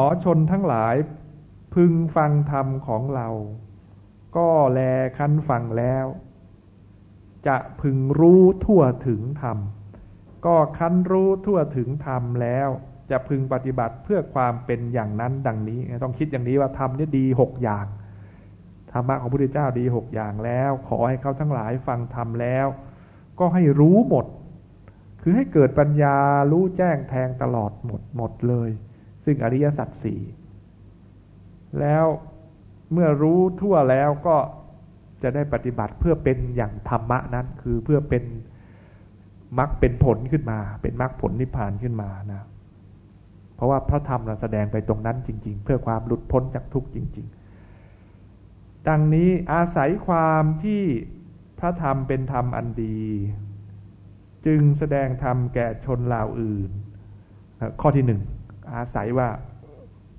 ขอชนทั้งหลายพึงฟังธรรมของเรา ก็แลคันฟังแล้ว จะพึงรู้ทั่วถึงธรรม ก็คันรู้ทั่วถึงธรรมแล้ว จะพึงปฏิบัติเพื่อความเป็นอย่างนั้นดังนี้ ต้องคิดอย่างนี้ว่าธรรมนี่ดีหกอย่าง ธรรมะของพระพุทธเจ้าดีหกอย่างแล้ว ขอให้เขาทั้งหลายฟังธรรมแล้ว ก็ให้รู้หมด คือให้เกิดปัญญารู้แจ้งแทงตลอดหมดหมดเลย ซึ่งอริยสัจสี่แล้วเมื่อรู้ทั่วแล้วก็จะได้ปฏิบัติเพื่อเป็นอย่างธรรมะนั้น คือเพื่อเป็นมรรคเป็นผลขึ้นมา เป็นมรรคผลนิพพานขึ้นมานะเพราะว่าพระธรรมเราแสดงไปตรงนั้นจริง ๆ เพื่อความหลุดพ้นจากทุกข์จริง ๆ ดังนี้อาศัยความที่พระธรรมเป็นธรรมอันดี จึงแสดงธรรมแก่ชนเหล่าอื่น ข้อที่หนึ่ง อาศัยว่า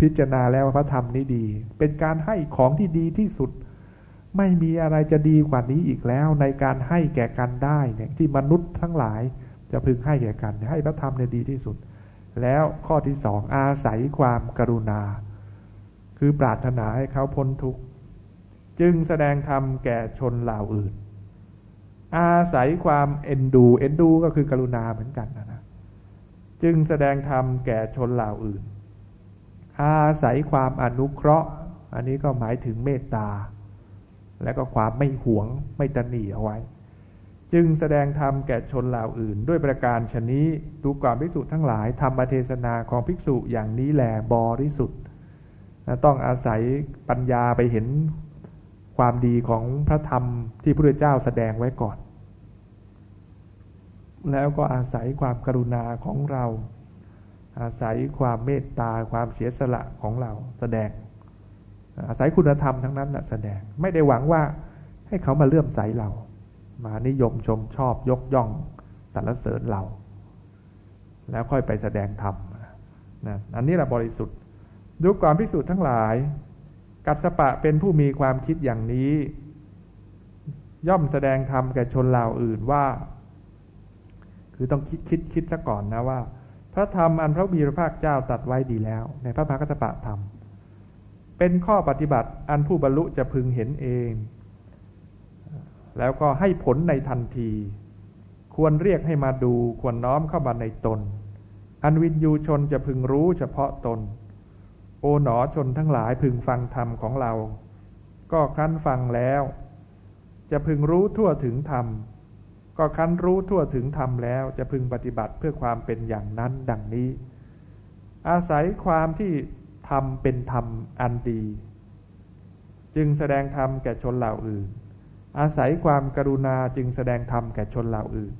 พิจารณาแล้วพระธรรมนี้ดี เป็นการให้ของที่ดีที่สุด ไม่มีอะไรจะดีกว่านี้อีกแล้ว ในการให้แก่กันได้เนี่ยที่มนุษย์ทั้งหลายจะพึงให้แก่กัน ให้พระธรรมเนี่ยดีที่สุด แล้วข้อที่สองอาศัยความกรุณา คือปรารถนาให้เขาพ้นทุกข์จึงแสดงธรรมแก่ชนเหล่าอื่น อาศัยความเอ็นดู เอ็นดูก็คือกรุณาเหมือนกันนะนะ จึงแสดงธรรมแก่ชนเหล่าอื่น อาศัยความอนุเคราะห์ อันนี้ก็หมายถึงเมตตา และก็ความไม่หวงไม่ตนีเอาไว้ จึงแสดงธรรมแก่ชนเหล่าอื่น ด้วยประการชนี้ดูก่อนภิกษุทั้งหลายธรรมเทศนาของภิกษุอย่างนี้แหลบริสุทธิ์ต้องอาศัยปัญญาไปเห็นความดีของพระธรรมที่พระเจ้าแสดงไว้ก่อน แล้วก็อาศัยความกรุณาของเรา อาศัยความเมตตาความเสียสละของเราแสดง อาศัยคุณธรรมทั้งนั้นแสดงไม่ได้หวังว่าให้เขามาเลื่อมใสเรา มานิยมชมชอบยกย่องสรรเสริญเรา แล้วค่อยไปแสดงธรรมนะอันนี้แหละบริสุทธิ์ดูก่อนพิสูจน์ทั้งหลาย กัสปะเป็นผู้มีความคิดอย่างนี้ ย่อมแสดงธรรมแก่ชนเหล่าอื่นว่า คือต้องคิดคิดคิดซะก่อนนะว่า พระธรรมอันพระบีรภาคเจ้าตัดไว้ดีแล้ว ในพระภาคตปะธรรม เป็นข้อปฏิบัติอันผู้บรรลุจะพึงเห็นเอง แล้วก็ให้ผลในทันที ควรเรียกให้มาดูควรน้อมเข้ามาในตน อันวินยูชนจะพึงรู้เฉพาะตน โอหนอชนทั้งหลายพึงฟังธรรมของเรา ก็ครั้นฟังแล้ว จะพึงรู้ทั่วถึงธรรม ก็คันรู้ทั่วถึงธรรมแล้วจะพึงปฏิบัติเพื่อความเป็นอย่างนั้นดังนี้ อาศัยความที่ธรรมเป็นธรรมอันดี จึงแสดงธรรมแก่ชนเหล่าอื่น อาศัยความกรุณาจึงแสดงธรรมแก่ชนเหล่าอื่น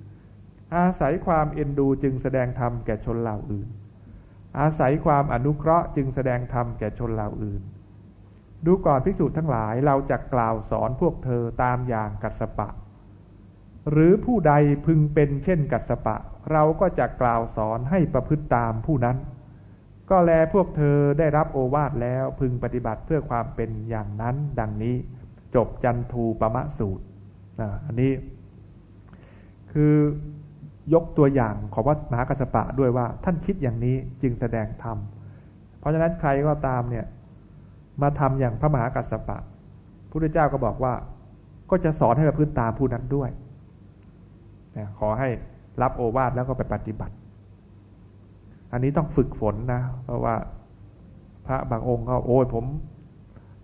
อาศัยความเอ็นดูจึงแสดงธรรมแก่ชนเหล่าอื่น อาศัยความอนุเคราะห์จึงแสดงธรรมแก่ชนเหล่าอื่น ดูก่อนภิกษุทั้งหลายเราจะกล่าวสอนพวกเธอตามอย่างกัสปะ หรือผู้ใดพึงเป็นเช่นกัสปะ เราก็จะกล่าวสอนให้ประพฤติตามผู้นั้น ก็แลพวกเธอได้รับโอวาทแล้วพึงปฏิบัติเพื่อความเป็นอย่างนั้นดังนี้ จบจันทูปมะสูตรอันนี้ คือยกตัวอย่างของวัดมหากัสปะด้วยว่าท่านคิดอย่างนี้จึงแสดงธรรม เพราะฉะนั้นใครก็ตามเนี่ยมาทำอย่างพระมหากัสปะพระพุทธเจ้าก็บอกว่าก็จะสอนให้ประพฤติตามผู้นั้นด้วย ขอให้รับโอวาทแล้วก็ไปปฏิบัติ อันนี้ต้องฝึกฝนนะ เพราะว่าพระบางองค์ก็โอ้ยผม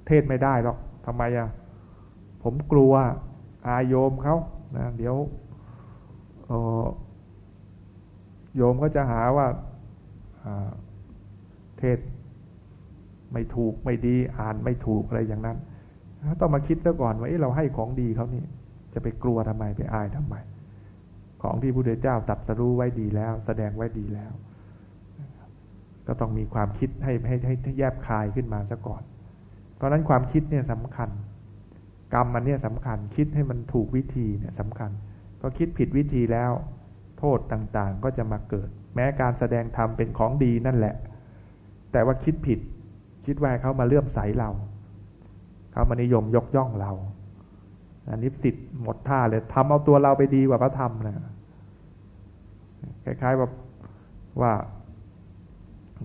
เทศไม่ได้หรอกทำไมอะผมกลัวอาโยมเขานะเดี๋ยวโยมก็จะหาว่าเทศไม่ถูกไม่ดีอ่านไม่ถูกอะไรอย่างนั้น ต้องมาคิดซะก่อนว่าเราให้ของดีเขานี่ จะไปกลัวทำไมไปอายทำไม ของที่พระพุทธเจ้าตัดสรู้ไว้ดีแล้ว แสดงไว้ดีแล้ว ก็ต้องมีความคิดให้ให้ให้แยบคายขึ้นมาซะก่อน เพราะนั้นความคิดเนี่ยสำคัญ กรรมมันเนี่ยสำคัญคิดให้มันถูกวิธีเนี่ยสำคัญ ก็คิดผิดวิธีแล้ว โทษต่างๆก็จะมาเกิด แม้การแสดงธรรมเป็นของดีนั่นแหละ แต่ว่าคิดผิด คิดว่าเขามาเลื่อมใสเรา เขามานิยมยกย่องเรา อันนี้ติดหมดท่าเลยทำเอาตัวเราไปดีกว่าพระธรรมนะคล้ายๆแบบว่า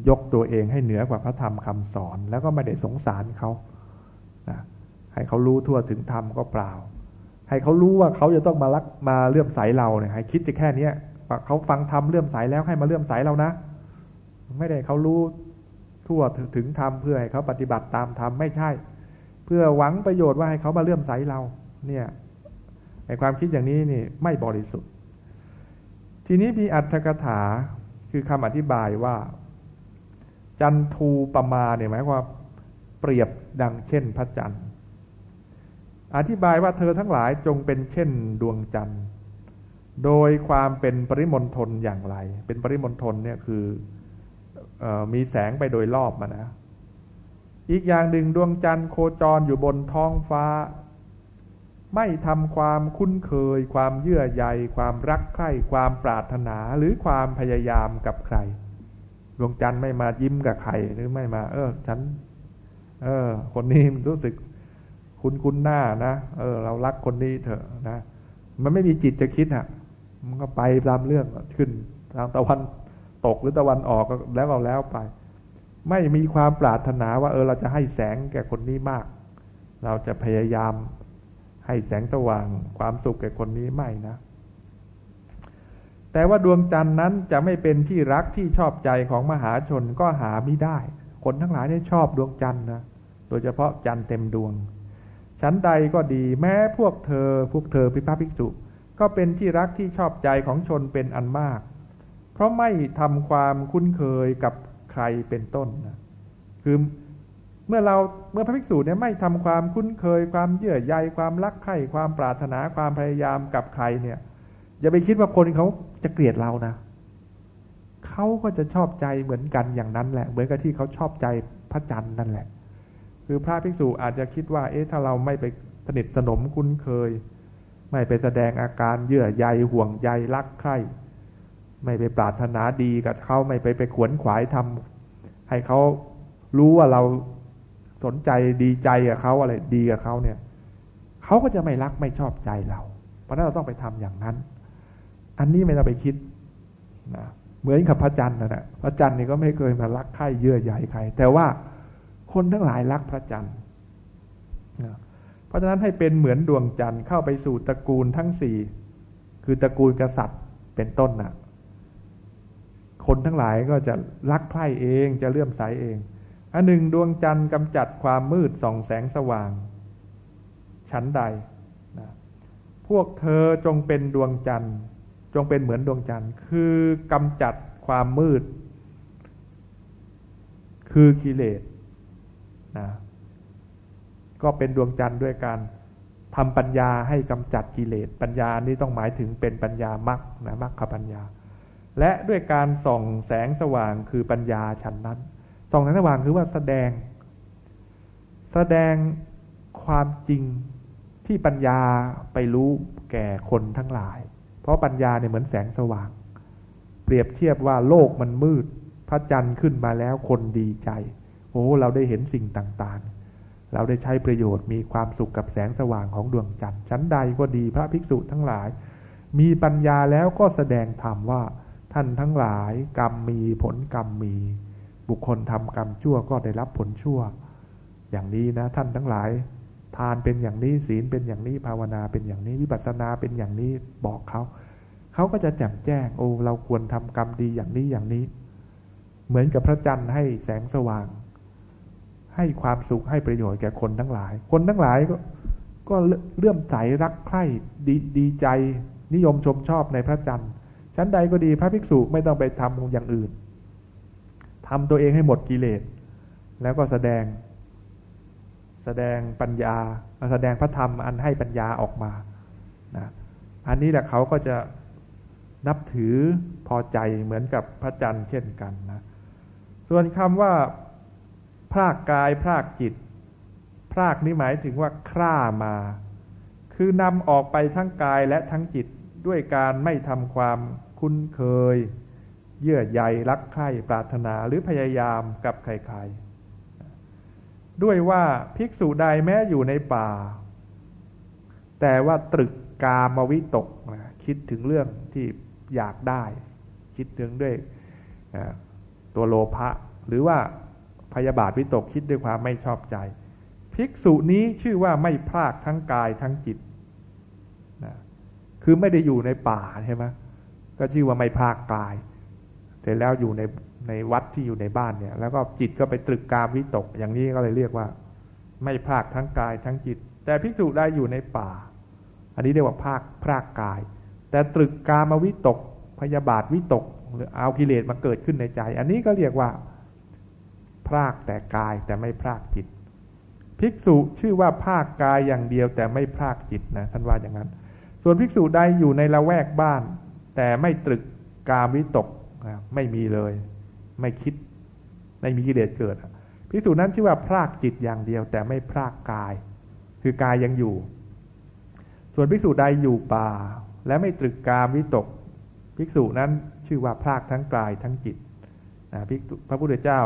ยกตัวเองให้เหนือกว่าพระธรรมคำสอน แล้วก็ไม่ได้สงสารเขานะให้เขารู้ทั่วถึงธรรมก็เปล่า ให้เขารู้ว่าเขาจะต้องมารักมาเลื่อมใสเราเนี่ยให้คิดจะแค่เนี้ยเขาฟังธรรมเลื่อมใสแล้วให้มาเลื่อมใสเรานะ ไม่ได้เขารู้ทั่วถึงธรรมเพื่อให้เขาปฏิบัติตามธรรมไม่ใช่ เพื่อหวังประโยชน์ว่าให้เขามาเลื่อมใสเรา เนี่ยในความคิดอย่างนี้นี่ไม่บริสุทธิ์ ทีนี้มีอัตถกถาคือคำอธิบายว่า จันทูปมาเนี่ยหมายความเปรียบดังเช่นพระจันทร์ อธิบายว่าเธอทั้งหลายจงเป็นเช่นดวงจันทร์ โดยความเป็นปริมณฑลอย่างไร เป็นปริมณฑลเนี่ยคืออมีแสงไปโดยรอบมานะ อีกอย่างหนึ่งดวงจันทร์โคจรอยู่บนท้องฟ้า ไม่ทำความคุ้นเคย ความเยื่อใย ความรักใคร่ความปรารถนาหรือความพยายามกับใครดวงจันทร์ไม่มายิ้มกับใครหรือไม่มา เออ ฉัน เออ คนนี้รู้สึกคุ้นคุ้นหน้านะเออ เรารักคนนี้เถอะนะมันไม่มีจิตจะคิดอะ มันก็ไปตามเรื่องขึ้น ทางตะวันตกหรือตะวันออกก็แล้วก็แล้วไป ไม่มีความปรารถนาว่า เออ เราจะให้แสงแก่คนนี้มาก เราจะพยายาม ให้แสงสว่างความสุขแก่คนนี้ไม่นะ แต่ว่าดวงจันทร์นั้นจะไม่เป็นที่รักที่ชอบใจของมหาชนก็หาไม่ได้ คนทั้งหลายนี่ชอบดวงจันทร์นะโดยเฉพาะจันทร์เต็มดวง ชั้นใดก็ดีแม้พวกเธอพวกเธอพิพาภิกษุก็เป็นที่รักที่ชอบใจของชนเป็นอันมาก เพราะไม่ทำความคุ้นเคยกับใครเป็นต้นนะคือ เมื่อเราเมื่อพระภิกษุเนี่ยไม่ทำความคุ้นเคยความเยื่อใยความรักใคร่ความปรารถนาความพยายามกับใครเนี่ยอย่าไปคิดว่าคนเขาจะเกลียดเรานะเขาก็จะชอบใจเหมือนกันอย่างนั้นแหละ เหมือนกับที่เขาชอบใจพระจันทร์นั่นแหละ คือพระภิกษุอาจจะคิดว่า เอ๊ะถ้าเราไม่ไปสนิทสนมคุ้นเคย ไม่ไปแสดงอาการเยื่อใยห่วงใยรักใคร่ไม่ไปปรารถนาดีกับเขาไม่ไปไปขวนขวายทำให้เขารู้ว่าเรา สนใจดีใจกับเขาอะไรดีกับเขาเนี่ยเขาก็จะไม่รักไม่ชอบใจเรา เพราะนั้นเราต้องไปทำอย่างนั้น อันนี้ไม่ต้องไปคิดนะเหมือนกับพระจันทร์นะนะพระจันทร์นี่ก็ไม่เคยมารักใครเยื่อใยใคร แต่ว่าคนทั้งหลายรักพระจันทร์เพราะฉะนั้นให้เป็นเหมือนดวงจันทร์เข้าไปสู่ตระกูลทั้งสี่คือตระกูลกษัตริย์เป็นต้นนะ่ะคนทั้งหลายก็จะรักใคร่เองจะเลื่อมใสเอง อันหนึ่งดวงจันทร์กำจัดความมืดส่องแสงสว่าง ชั้นใดนะพวกเธอจงเป็นดวงจันทร์ จงเป็นเหมือนดวงจันทร์ คือกำจัดความมืด คือกิเลสนะก็เป็นดวงจันทร์ด้วยการทำปัญญาให้กำจัดกิเลส ปัญญานี้ต้องหมายถึงเป็นปัญญามรรคนะมรรคปัญญา และด้วยการส่องแสงสว่างคือปัญญาชั้นนั้น ส่องแสงสว่างคือว่าแสดง แสดงความจริงที่ปัญญาไปรู้แก่คนทั้งหลาย เพราะปัญญาเนี่ยเหมือนแสงสว่าง เปรียบเทียบว่าโลกมันมืด พระจันทร์ขึ้นมาแล้วคนดีใจ โอ้เราได้เห็นสิ่งต่างๆ เราได้ใช้ประโยชน์มีความสุขกับแสงสว่างของดวงจันทร์ชั้นใดก็ดีพระภิกษุทั้งหลาย มีปัญญาแล้วก็แสดงธรรมว่าท่านทั้งหลายกรรมมีผลกรรมมี บุคคลทำกรรมชั่วก็ได้รับผลชั่ว อย่างนี้นะท่านทั้งหลาย ทานเป็นอย่างนี้ศีลเป็นอย่างนี้ภาวนาเป็นอย่างนี้วิปัสสนาเป็นอย่างนี้บอกเขาเขาก็จะแจ่มแจ้งโอ้เราควรทำกรรมดีอย่างนี้อย่างนี้ เหมือนกับพระจันทร์ให้แสงสว่าง ให้ความสุขให้ประโยชน์แก่คนทั้งหลาย คนทั้งหลายก็ก็เลื่อมใสรักใคร่ดีดีใจนิยมชมชอบในพระจันทร์ชั้นใดก็ดีพระภิกษุไม่ต้องไปทำอย่างอื่น ทำตัวเองให้หมดกิเลส แล้วก็แสดง แสดงปัญญาแสดงพระธรรมอันให้ปัญญาออกมานะอันนี้แหละเขาก็จะนับถือพอใจเหมือนกับพระจันทร์เช่นกันนะส่วนคำว่า พรากกายพรากจิต พรากนี้หมายถึงว่าคร่ามา คือนำออกไปทั้งกายและทั้งจิตด้วยการไม่ทำความคุ้นเคย เยื่อใยรักใคร่ปรารถนาหรือพยายามกับใครๆ ด้วยว่าภิกษุใดแม้อยู่ในป่า แต่ว่าตรึกกามวิตกนะคิดถึงเรื่องที่อยากได้ คิดถึงด้วยตัวโลภะหรือว่าพยาบาทวิตกคิดด้วยความไม่ชอบใจ ภิกษุนี้ชื่อว่าไม่พลากทั้งกายทั้งจิตนะคือไม่ได้อยู่ในป่าใช่ไหมก็ชื่อว่าไม่พลากกาย ร็จแล้วอยู่ในในวัดที่อยู่ในบ้านเนี่ย แล้วก็จิตก็ไปตรึกกามวิตก อย่างนี้ก็เลยเรียกว่า ไม่พลากทั้งกายทั้งจิต แต่ภิกษุได้อยู่ในป่า อันนี้เรียกว่าภาคพลากกาย แต่ตรึกกามวิตก พยาบาทวิตก หรือเอากิเลสมาเกิดขึ้นในใจ อันนี้ก็เรียกว่าพรากแต่กายแต่ไม่พรากจิต ภิกษุชื่อว่าภาคกายอย่างเดียวแต่ไม่พรากจิตนะท่านว่าอย่างนั้น ส่วนภิกษุใดอยู่ในละแวกบ้าน แต่ไม่ตรึกกามวิตก ไม่มีเลย ไม่คิด ไม่มีกิเลสเกิดภิกษุนั้นชื่อว่าพรากจิตอย่างเดียว แต่ไม่พรากกาย คือกายยังอยู่ ส่วนภิกษุใดอยู่ป่า และไม่ตรึกกามวิตกภิกษุนั้นชื่อว่าพรากทั้งกายทั้งจิตนะพระพุทธเจ้า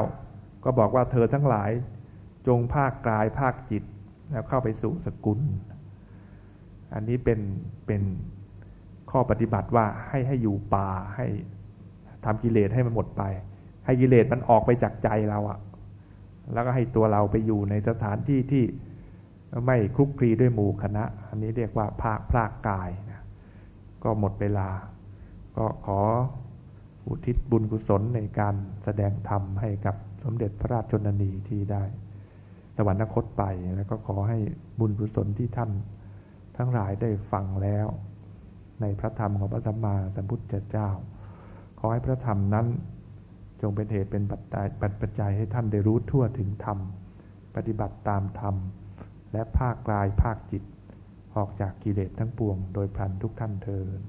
ก็บอกว่าเธอทั้งหลาย จงภาคกายภาคจิต แล้วเข้าไปสู่สกุล อันนี้เป็นเป็นข้อปฏิบัติว่าให้ให้อยู่ป่าให้ ทำกิเลสให้มันหมดไป ให้กิเลสมันออกไปจากใจเราอะแล้วก็ให้ตัวเราไปอยู่ในสถานที่ที่ไม่คลุกคลีด้วยหมู่คณะ อันนี้เรียกว่าภาคพรากกายนะก็หมดเวลา ก็ขออุทิศบุญกุศลในการแสดงธรรมให้กับสมเด็จพระราชชนนีที่ได้สวรรคตไปแล้วก็ขอให้บุญกุศลที่ท่านทั้งหลายได้ฟังแล้ว ในพระธรรมของพระสัมมาสัมพุทธเจ้า ขอให้พระธรรมนั้น จงเป็นเหตุเป็นปัจจัยปัจจัยให้ท่านได้รู้ทั่วถึงธรรม ปฏิบัติตามธรรม และภาคกลายภาคจิต ออกจากกิเลสทั้งปวง โดยพลันทุกท่านเทิน